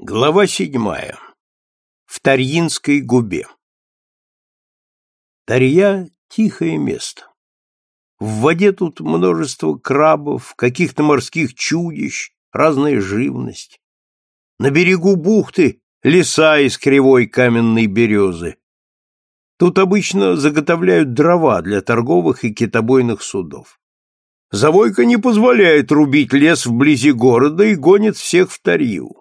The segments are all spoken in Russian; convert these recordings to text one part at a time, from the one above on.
Глава седьмая. В Тарьинской губе. Тарья — тихое место. В воде тут множество крабов, каких-то морских чудищ, разная живность. На берегу бухты леса из кривой каменной березы. Тут обычно заготовляют дрова для торговых и китобойных судов. Завойка не позволяет рубить лес вблизи города и гонит всех в Тарью.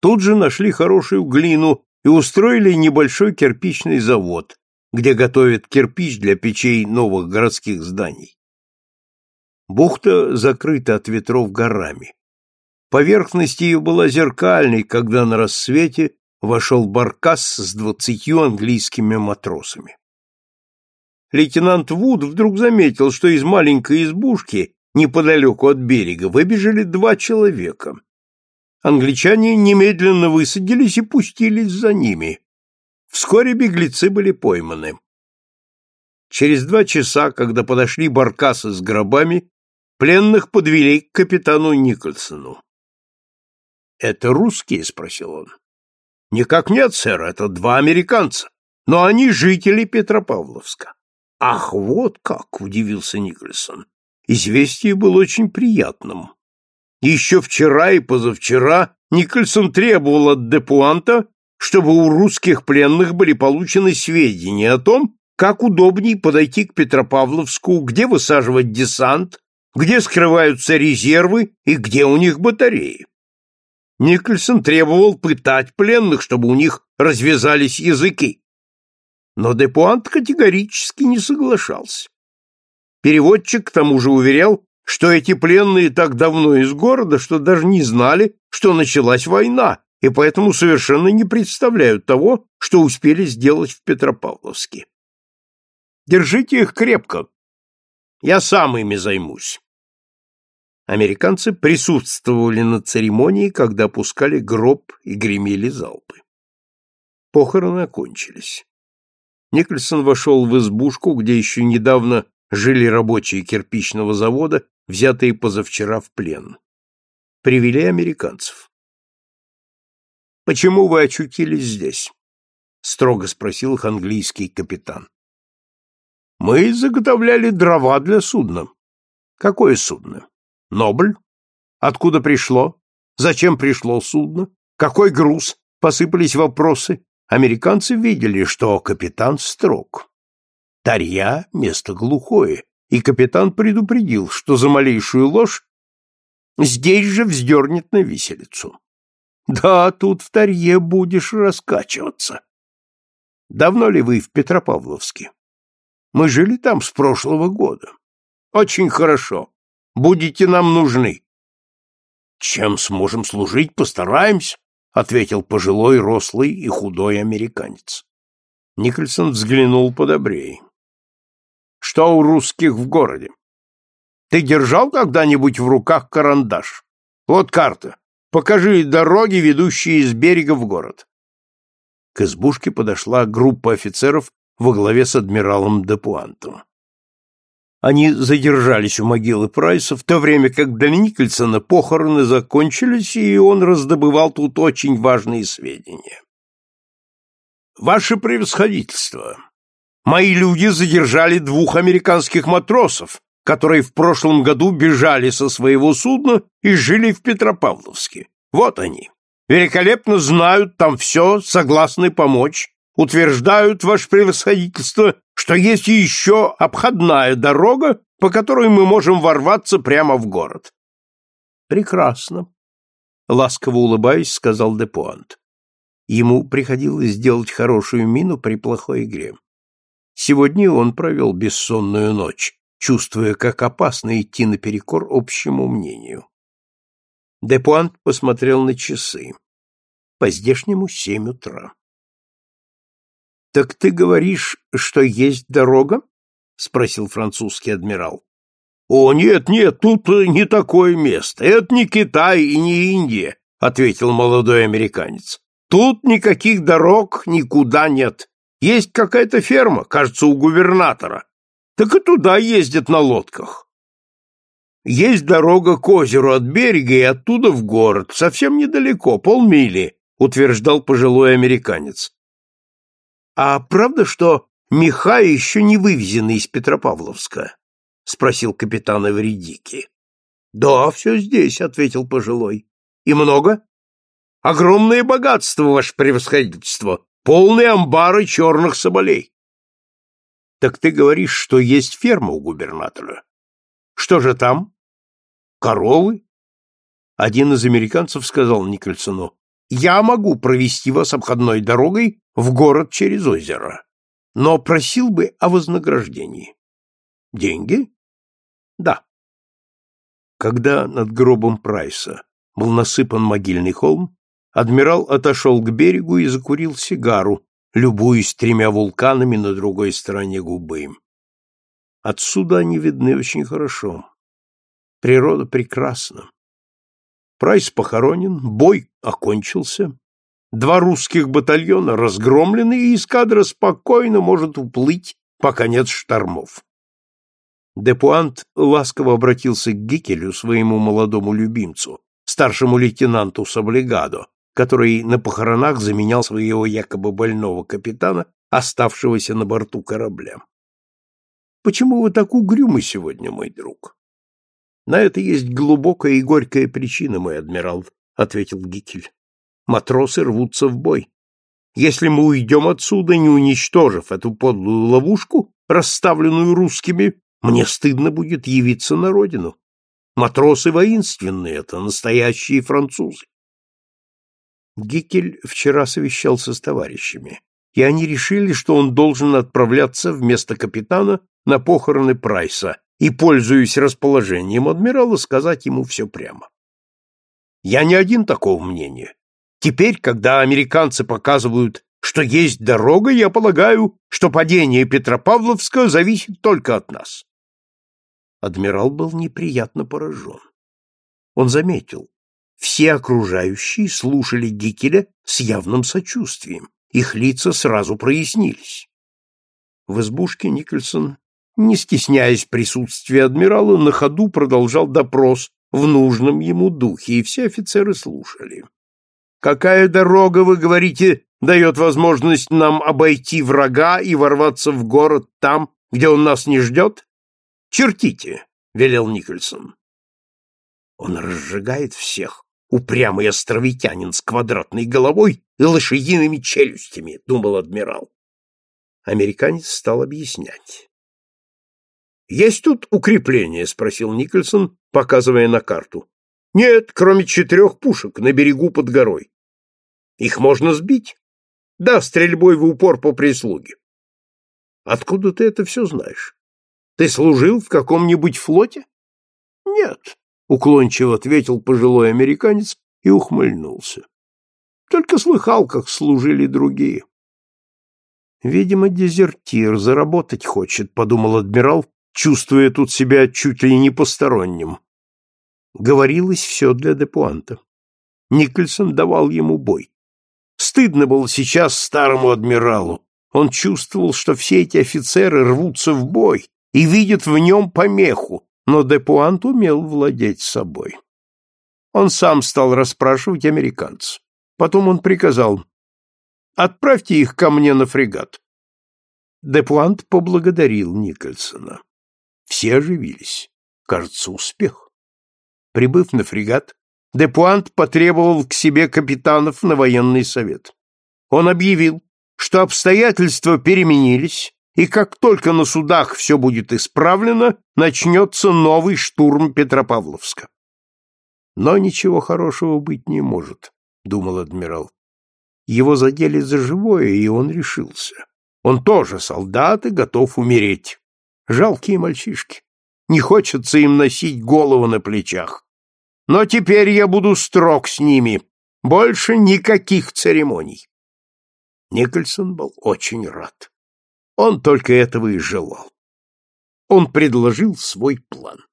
Тут же нашли хорошую глину и устроили небольшой кирпичный завод, где готовят кирпич для печей новых городских зданий. Бухта закрыта от ветров горами. Поверхность ее была зеркальной, когда на рассвете вошел баркас с двадцатью английскими матросами. Лейтенант Вуд вдруг заметил, что из маленькой избушки неподалеку от берега выбежали два человека англичане немедленно высадились и пустились за ними. Вскоре беглецы были пойманы. Через два часа, когда подошли баркасы с гробами, пленных подвели к капитану Никольсону. «Это русские?» — спросил он. «Никак нет, сэр, это два американца, но они жители Петропавловска». «Ах, вот как!» — удивился Никольсон. Известие было очень приятным. Еще вчера и позавчера Никольсон требовал от Депуанта, чтобы у русских пленных были получены сведения о том, как удобней подойти к Петропавловску, где высаживать десант, где скрываются резервы и где у них батареи. Никольсон требовал пытать пленных, чтобы у них развязались языки. Но Депуант категорически не соглашался. Переводчик к тому же уверял, что эти пленные так давно из города, что даже не знали, что началась война, и поэтому совершенно не представляют того, что успели сделать в Петропавловске. Держите их крепко. Я сам ими займусь. Американцы присутствовали на церемонии, когда опускали гроб и гремели залпы. Похороны окончились. Никольсон вошел в избушку, где еще недавно жили рабочие кирпичного завода, взятые позавчера в плен. Привели американцев. «Почему вы очутились здесь?» — строго спросил их английский капитан. «Мы заготовляли дрова для судна». «Какое судно?» «Нобль». «Откуда пришло? Зачем пришло судно? Какой груз?» Посыпались вопросы. Американцы видели, что капитан строг. Тарья — место глухое, и капитан предупредил, что за малейшую ложь здесь же вздернет на виселицу. Да, тут в Тарье будешь раскачиваться. Давно ли вы в Петропавловске? Мы жили там с прошлого года. Очень хорошо. Будете нам нужны. Чем сможем служить, постараемся, ответил пожилой, рослый и худой американец. Никольсон взглянул подобрее. Что у русских в городе? Ты держал когда-нибудь в руках карандаш? Вот карта. Покажи дороги, ведущие из берега в город. К избушке подошла группа офицеров во главе с адмиралом Депуантом. Они задержались у могилы Прайса, в то время как для Никольсона похороны закончились, и он раздобывал тут очень важные сведения. «Ваше превосходительство!» Мои люди задержали двух американских матросов, которые в прошлом году бежали со своего судна и жили в Петропавловске. Вот они. Великолепно знают там все, согласны помочь, утверждают, ваше превосходительство, что есть еще обходная дорога, по которой мы можем ворваться прямо в город. Прекрасно, ласково улыбаясь, сказал Депуант. Ему приходилось сделать хорошую мину при плохой игре. Сегодня он провел бессонную ночь, чувствуя, как опасно идти наперекор общему мнению. Депуант посмотрел на часы. По-здешнему семь утра. — Так ты говоришь, что есть дорога? — спросил французский адмирал. — О, нет, нет, тут не такое место. Это не Китай и не Индия, — ответил молодой американец. — Тут никаких дорог никуда нет. Есть какая-то ферма, кажется, у губернатора. Так и туда ездят на лодках. Есть дорога к озеру от берега и оттуда в город, совсем недалеко, полмили, утверждал пожилой американец. А правда, что меха еще не вывезены из Петропавловска? спросил капитан Эвредики. Да, все здесь, ответил пожилой. И много? Огромное богатство, ваше превосходительство, полные амбары черных соболей. Так ты говоришь, что есть ферма у губернатора? Что же там? Коровы? Один из американцев сказал Никольсону, «Я могу провести вас обходной дорогой в город через озеро, но просил бы о вознаграждении». «Деньги?» «Да». Когда над гробом Прайса был насыпан могильный холм, адмирал отошел к берегу и закурил сигару, любуясь тремя вулканами на другой стороне губы. Отсюда они видны очень хорошо. Природа прекрасна. Прайс похоронен, бой окончился. Два русских батальона разгромлены, и эскадра спокойно может уплыть, пока нет штормов. Депуант ласково обратился к Гикелю, своему молодому любимцу, старшему лейтенанту Саблегадо, который на похоронах заменял своего якобы больного капитана, оставшегося на борту корабля. «Почему вы так угрюмы сегодня, мой друг?» На это есть глубокая и горькая причина, мой адмирал, ответил Гикель. Матросы рвутся в бой. Если мы уйдем отсюда, не уничтожив эту подлую ловушку, расставленную русскими, мне стыдно будет явиться на родину. Матросы воинственные, это настоящие французы. Гикель вчера совещался с товарищами, и они решили, что он должен отправляться вместо капитана на похороны Прайса, и, пользуясь расположением адмирала, сказать ему все прямо. Я не один такого мнения. Теперь, когда американцы показывают, что есть дорога, я полагаю, что падение Петропавловска зависит только от нас. Адмирал был неприятно поражен. Он заметил, все окружающие слушали Гикеля с явным сочувствием, их лица сразу прояснились. В избушке Никольсон не стесняясь присутствия адмирала, на ходу продолжал допрос в нужном ему духе, и все офицеры слушали. «Какая дорога, вы говорите, дает возможность нам обойти врага и ворваться в город там, где он нас не ждет? Чертите!» — велел Никольсон. «Он разжигает всех, упрямый островитянин с квадратной головой и лошадиными челюстями», — думал адмирал. Американец стал объяснять. Есть тут укрепление? спросил Никольсон, показывая на карту. Нет, кроме четырех пушек на берегу под горой. Их можно сбить? Да, стрельбой в упор по прислуге. Откуда ты это все знаешь? Ты служил в каком-нибудь флоте? Нет, уклончиво ответил пожилой американец и ухмыльнулся. Только слыхал, как служили другие. Видимо, дезертир заработать хочет, подумал адмирал, чувствуя тут себя чуть ли не посторонним. Говорилось все для Депуанта. Никольсон давал ему бой. Стыдно было сейчас старому адмиралу. Он чувствовал, что все эти офицеры рвутся в бой и видят в нем помеху, но Депуант умел владеть собой. Он сам стал расспрашивать американцев. Потом он приказал «Отправьте их ко мне на фрегат». Депуант поблагодарил Никольсона. Все оживились. Кажется, успех. Прибыв на фрегат, Депуант потребовал к себе капитанов на военный совет. Он объявил, что обстоятельства переменились, и как только на судах все будет исправлено, начнется новый штурм Петропавловска. Но ничего хорошего быть не может, думал адмирал. Его задели за живое, и он решился. Он тоже солдат и готов умереть. Жалкие мальчишки. Не хочется им носить голову на плечах. Но теперь я буду строг с ними. Больше никаких церемоний. Никольсон был очень рад. Он только этого и желал. Он предложил свой план.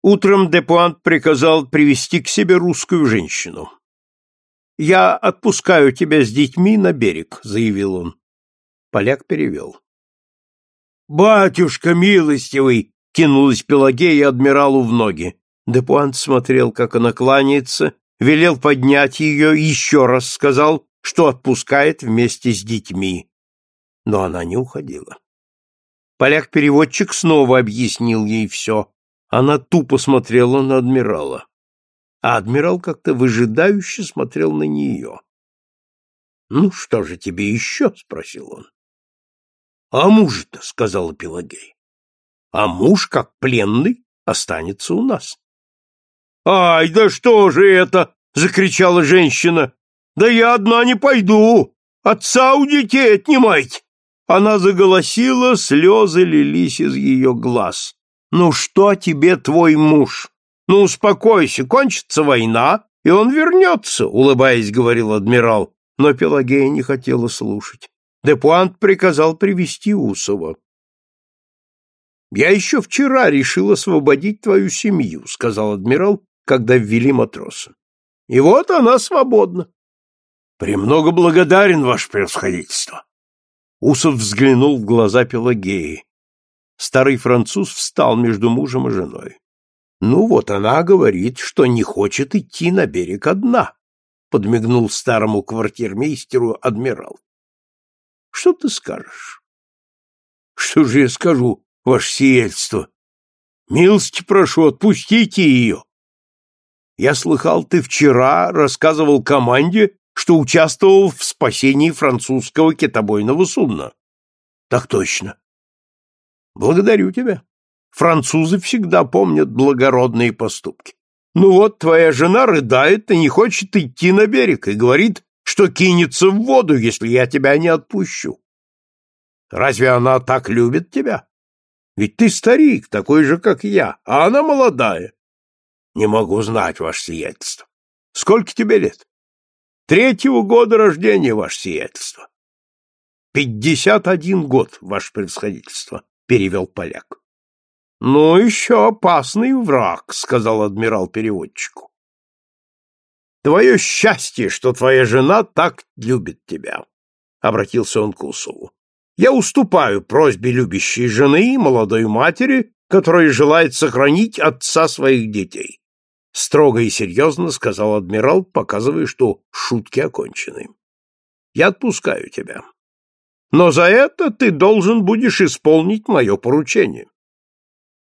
Утром Депуант приказал привести к себе русскую женщину. «Я отпускаю тебя с детьми на берег», — заявил он. Поляк перевел. «Батюшка милостивый!» кинулась Пелагея адмиралу в ноги. Депуант смотрел, как она кланяется, велел поднять ее, еще раз сказал, что отпускает вместе с детьми. Но она не уходила. Поляк-переводчик снова объяснил ей все. Она тупо смотрела на адмирала. А адмирал как-то выжидающе смотрел на нее. — Ну, что же тебе еще? — спросил он. — А муж-то, — сказала Пелагей. — А муж, как пленный, останется у нас. — Ай, да что же это? — закричала женщина. — Да я одна не пойду. Отца у детей отнимайте. Она заголосила, слезы лились из ее глаз. «Ну что тебе твой муж? Ну успокойся, кончится война, и он вернется», — улыбаясь, говорил адмирал. Но Пелагея не хотела слушать. Депуант приказал привести Усова. «Я еще вчера решил освободить твою семью», — сказал адмирал, когда ввели матроса. «И вот она свободна». «Премного благодарен, ваше превосходительство», Усов взглянул в глаза Пелагеи. Старый француз встал между мужем и женой. Ну вот она говорит, что не хочет идти на берег одна, подмигнул старому квартирмейстеру адмирал. Что ты скажешь? Что же я скажу, ваше сиятельство? Милости прошу, отпустите ее. Я слыхал, ты вчера рассказывал команде, что участвовал в спасении французского китобойного судна. Так точно. Благодарю тебя. Французы всегда помнят благородные поступки. Ну вот, твоя жена рыдает и не хочет идти на берег и говорит, что кинется в воду, если я тебя не отпущу. Разве она так любит тебя? Ведь ты старик, такой же, как я, а она молодая. Не могу знать, ваше сиятельство. Сколько тебе лет? Третьего года рождения, ваше сиятельство. Пятьдесят один год, ваше превосходительство, перевел поляк. Ну, еще опасный враг, сказал адмирал переводчику. Твое счастье, что твоя жена так любит тебя, обратился он к Усову. Я уступаю просьбе любящей жены и молодой матери, которая желает сохранить отца своих детей строго и серьезно сказал адмирал, показывая, что шутки окончены. Я отпускаю тебя. Но за это ты должен будешь исполнить мое поручение.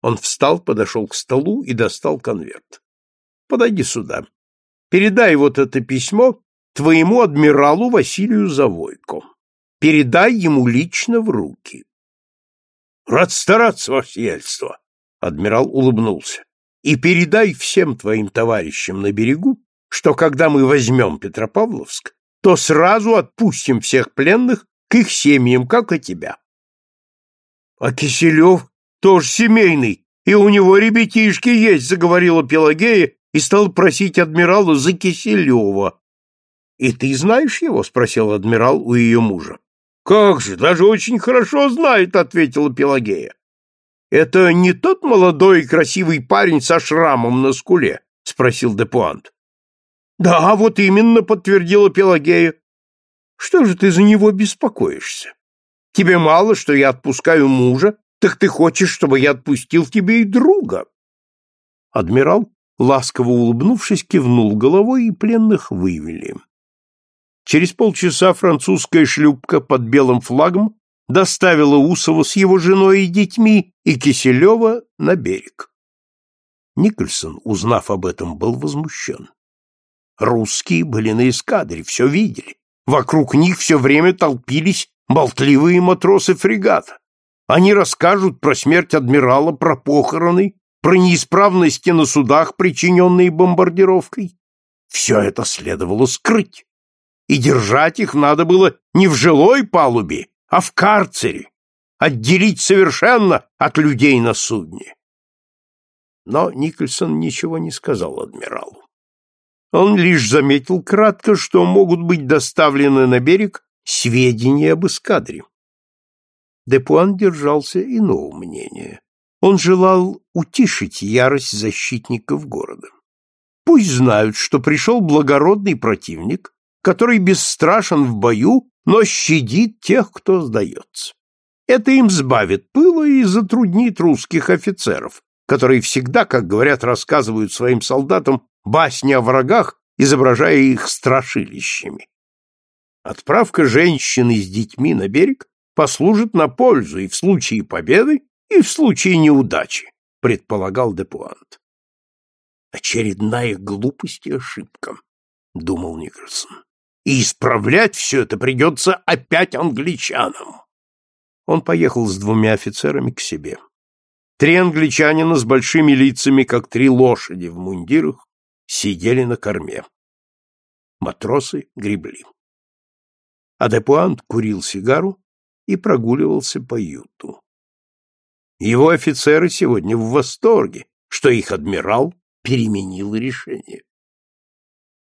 Он встал, подошел к столу и достал конверт. Подойди сюда. Передай вот это письмо твоему адмиралу Василию Завойко. Передай ему лично в руки. Рад стараться, ваше сиятельство. Адмирал улыбнулся и передай всем твоим товарищам на берегу, что когда мы возьмем Петропавловск, то сразу отпустим всех пленных к их семьям, как и тебя. А Киселев тоже семейный, и у него ребятишки есть, заговорила Пелагея и стал просить адмирала за Киселева. И ты знаешь его? спросил адмирал у ее мужа. Как же, даже очень хорошо знает, ответила Пелагея. Это не тот молодой и красивый парень со шрамом на скуле? спросил Депуант. Да, вот именно, подтвердила Пелагея. Что же ты за него беспокоишься? Тебе мало, что я отпускаю мужа, так ты хочешь, чтобы я отпустил тебе и друга? Адмирал, ласково улыбнувшись, кивнул головой, и пленных вывели. Через полчаса французская шлюпка под белым флагом доставила Усова с его женой и детьми и Киселева на берег. Никольсон, узнав об этом, был возмущен. Русские были на эскадре, все видели. Вокруг них все время толпились болтливые матросы фрегата. Они расскажут про смерть адмирала, про похороны, про неисправности на судах, причиненные бомбардировкой. Все это следовало скрыть. И держать их надо было не в жилой палубе, а в карцере, отделить совершенно от людей на судне. Но Никольсон ничего не сказал адмиралу. Он лишь заметил кратко, что могут быть доставлены на берег сведения об эскадре. Депуан держался иного мнения. Он желал утишить ярость защитников города. Пусть знают, что пришел благородный противник, который бесстрашен в бою но щадит тех, кто сдается. Это им сбавит пыла и затруднит русских офицеров, которые всегда, как говорят, рассказывают своим солдатам басни о врагах, изображая их страшилищами. Отправка женщины с детьми на берег послужит на пользу и в случае победы, и в случае неудачи, предполагал Депуант. Очередная глупость и ошибка, думал Никерсон. И исправлять все это придется опять англичанам. Он поехал с двумя офицерами к себе. Три англичанина с большими лицами, как три лошади в мундирах, сидели на корме. Матросы гребли. Адепуант курил сигару и прогуливался по юту. Его офицеры сегодня в восторге, что их адмирал переменил решение.